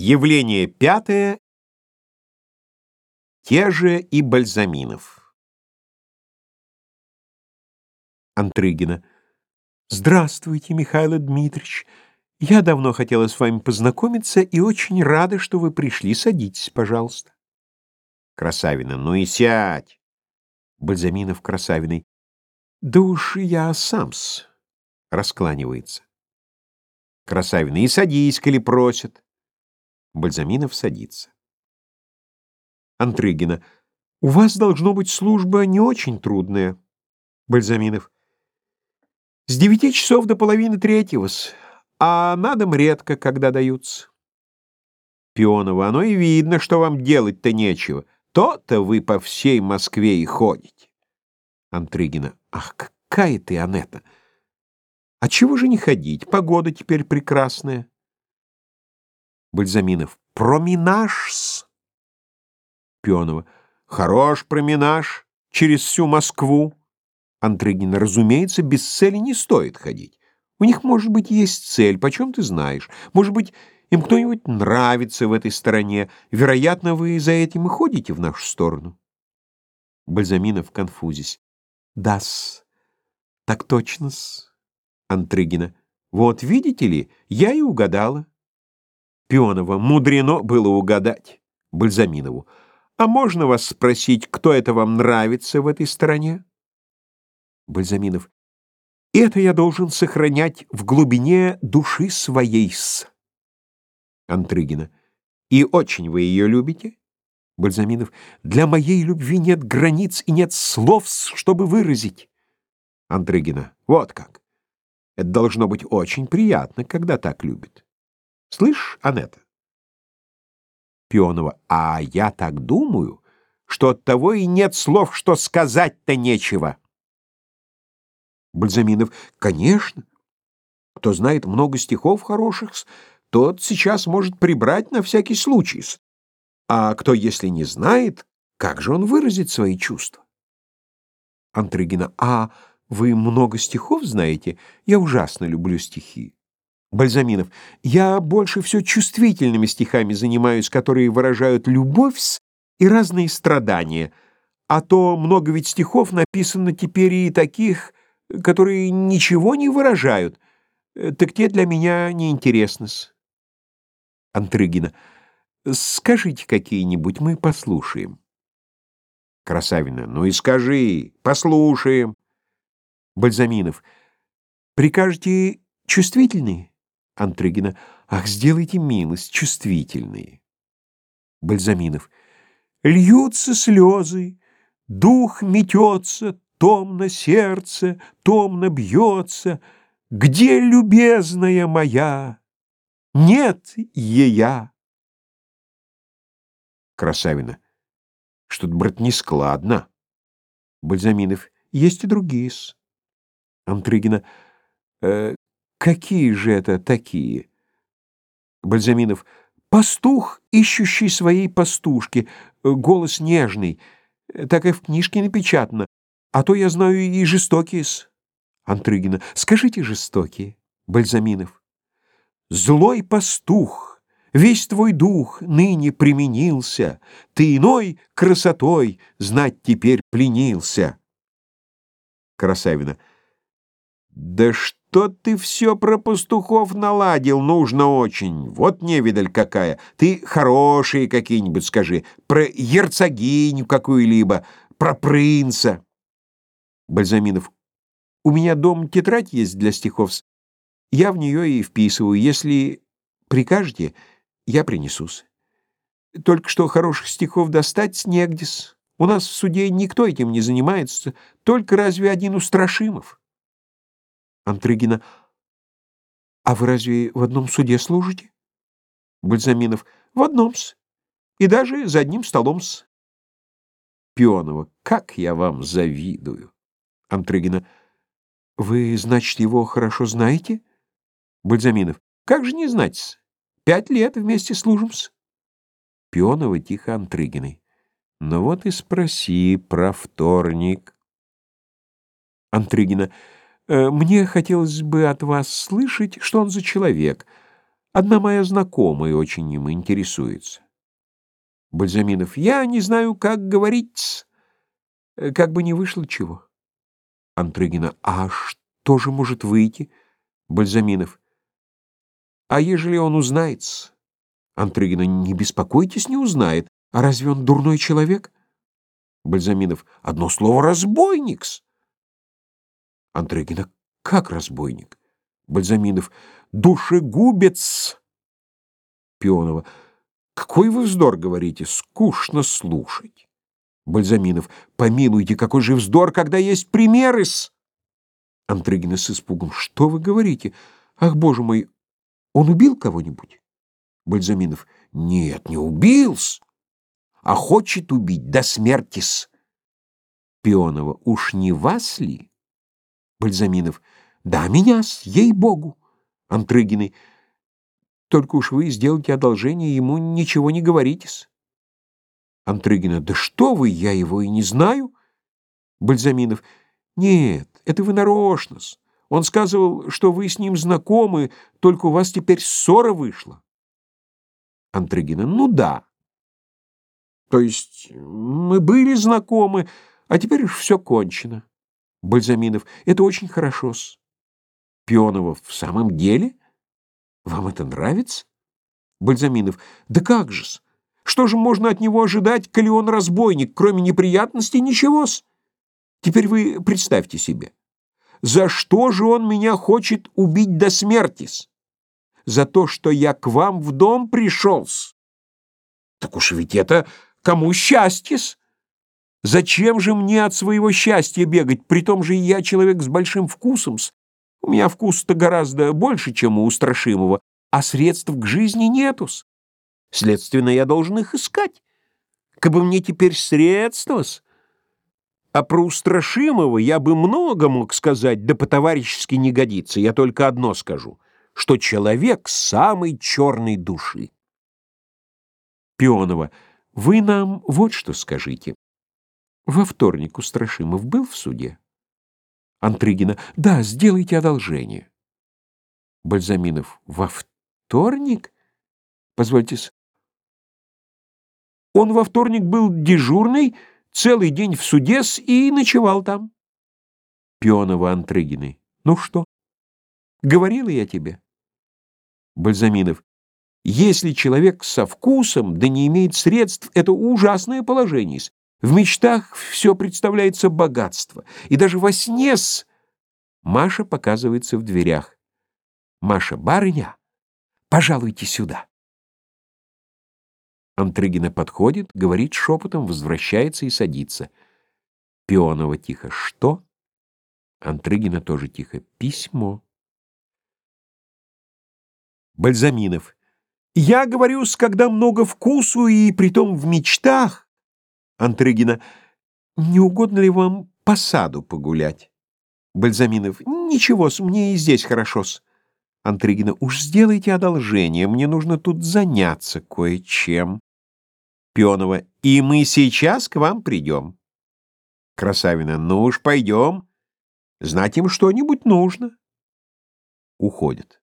Явление пятое. Те же и Бальзаминов. Антрыгина. Здравствуйте, Михаил Дмитриевич. Я давно хотела с вами познакомиться и очень рада, что вы пришли. Садитесь, пожалуйста. Красавина. Ну и сядь. Бальзаминов Красавиной. Да уж я сам-с. Раскланивается. Красавина. И садись, коли просят. Бальзаминов садится. Антрыгина. У вас должно быть служба не очень трудная. Бальзаминов. С девяти часов до половины третьего, а на дом редко, когда даются. Пионова. Оно и видно, что вам делать-то нечего. То-то вы по всей Москве и ходите. Антрыгина. Ах, какая ты, Анетта! А чего же не ходить? Погода теперь прекрасная. Бальзаминов. Проминаж-с. Пионова. Хорош проминаж через всю Москву. Антрыгина. Разумеется, без цели не стоит ходить. У них, может быть, есть цель, почем ты знаешь. Может быть, им кто-нибудь нравится в этой стороне. Вероятно, вы за этим и ходите в нашу сторону. Бальзаминов конфузись. Дас. Так точно-с. Антрыгина. Вот видите ли, я и угадала. Пионова. Мудрено было угадать. Бальзаминову. А можно вас спросить, кто это вам нравится в этой стране? Бальзаминов. Это я должен сохранять в глубине души своей-с. Антрыгина. И очень вы ее любите? Бальзаминов. Для моей любви нет границ и нет слов, чтобы выразить. Антрыгина. Вот как. Это должно быть очень приятно, когда так любят. Слышь, Анетта? Пионова. А я так думаю, что от того и нет слов, что сказать-то нечего. Бальзаминов. Конечно. Кто знает много стихов хороших, тот сейчас может прибрать на всякий случай. А кто, если не знает, как же он выразит свои чувства? Антрыгина. А вы много стихов знаете? Я ужасно люблю стихи. Бальзаминов. Я больше все чувствительными стихами занимаюсь, которые выражают любовь и разные страдания. А то много ведь стихов написано теперь и таких, которые ничего не выражают. Так те для меня не интересны. Антрыгина. Скажите какие-нибудь, мы послушаем. Красавина. Ну и скажи, послушаем. Бальзаминов. Прикажете чувствительные? Антрыгина. Ах, сделайте милость, чувствительные. Бальзаминов. Льются слезы, дух метется, томно сердце, томно бьется. Где любезная моя? Нет ея. Красавина. Что-то, брат, нескладно. Бальзаминов. Есть и другие-с. Антрыгина. Э, Какие же это такие? Бальзаминов. Пастух, ищущий своей пастушки. Э, голос нежный. Э, так и в книжке напечатано. А то я знаю и жестокие-с. Антрыгина. Скажите жестокие. Бальзаминов. Злой пастух, весь твой дух ныне применился, Ты иной красотой знать теперь пленился. Красавина. Да что ты все про пастухов наладил, нужно очень. Вот невидаль какая. Ты хорошие какие-нибудь скажи. Про герцогиню какую-либо, про принца. Бальзаминов. У меня дом тетрадь есть для стихов. Я в нее и вписываю. Если прикажете, я принесусь. Только что хороших стихов достать негде-с. У нас в суде никто этим не занимается, только разве один Устрашимов. Антрыгина. А вы разве в одном суде служите? Бальзаминов. В одном-с. И даже за одним столом-с. Пионова. Как я вам завидую. Антрыгина. Вы, значит, его хорошо знаете? Бальзаминов. Как же не знать-с? Пять лет вместе служим-с. Пионова тихо Антрыгиной. Ну вот и спроси про вторник. Антрыгина. Э, мне хотелось бы от вас слышать, что он за человек. Одна моя знакомая очень им интересуется. Бальзаминов. Я не знаю, как говорить, как бы не вышло чего. Антрыгина. А что же может выйти? Бальзаминов. А ежели он узнает? Антрыгина. Не беспокойтесь, не узнает. А разве он дурной человек? Бальзаминов. Одно слово разбойникс. Антрыгина. Как разбойник? Бальзаминов. Душегубец. Пионова. Какой вы вздор говорите, скучно слушать. Бальзаминов. Помилуйте, какой же вздор, когда есть примеры с... Антрыгина с испугом. Что вы говорите? Ах, боже мой, он убил кого-нибудь? Бальзаминов. Нет, не убил-с, а хочет убить до смерти-с. Пионова. Уж не вас ли? Бальзаминов. Да, меня-с, ей-богу. Антрыгиной. Только уж вы сделайте одолжение, ему ничего не говоритесь. Антрыгина. Да что вы, я его и не знаю. Бальзаминов. Нет, это вы нарочно -с. Он сказывал, что вы с ним знакомы, только у вас теперь ссора вышла. Антрыгина. Ну да. То есть мы были знакомы, а теперь уж все кончено. Бальзаминов. Это очень хорошо-с. Пионова. В самом деле? Вам это нравится? Бальзаминов. Да как же-с? Что же можно от него ожидать, коли он разбойник? Кроме неприятностей ничего-с. Теперь вы представьте себе. За что же он меня хочет убить до смерти-с? За то, что я к вам в дом пришел-с. Так уж ведь это кому счастье-с? Зачем же мне от своего счастья бегать? При том же я человек с большим вкусом-с. У меня вкус-то гораздо больше, чем у устрашимого, а средств к жизни нетус. Следственно, я должен их искать. Кабы мне теперь средства-с. А про устрашимого я бы много мог сказать, да по-товарищески не годится. Я только одно скажу, что человек самой черной души. Пионова, вы нам вот что скажите. Во вторник Устрашимов был в суде? Антрыгина. Да, сделайте одолжение. Бальзаминов. Во вторник? Позвольте. Он во вторник был дежурный, целый день в суде и ночевал там. Пионова Антрыгиной. Ну что? Говорила я тебе. Бальзаминов. Если человек со вкусом, да не имеет средств, это ужасное положение. В мечтах все представляется богатство. И даже во сне с... Маша показывается в дверях. Маша, барыня, пожалуйте сюда. Антрыгина подходит, говорит шепотом, возвращается и садится. Пионова тихо. Что? Антрыгина тоже тихо. Письмо. Бальзаминов. Я говорю, когда много вкусу и притом в мечтах. Антрыгина. Не угодно ли вам по саду погулять? Бальзаминов. Ничего-с, мне и здесь хорошо-с. Антрыгина. Уж сделайте одолжение, мне нужно тут заняться кое-чем. Пионова. И мы сейчас к вам придем. Красавина. Ну уж пойдем. Знать им что-нибудь нужно. Уходит.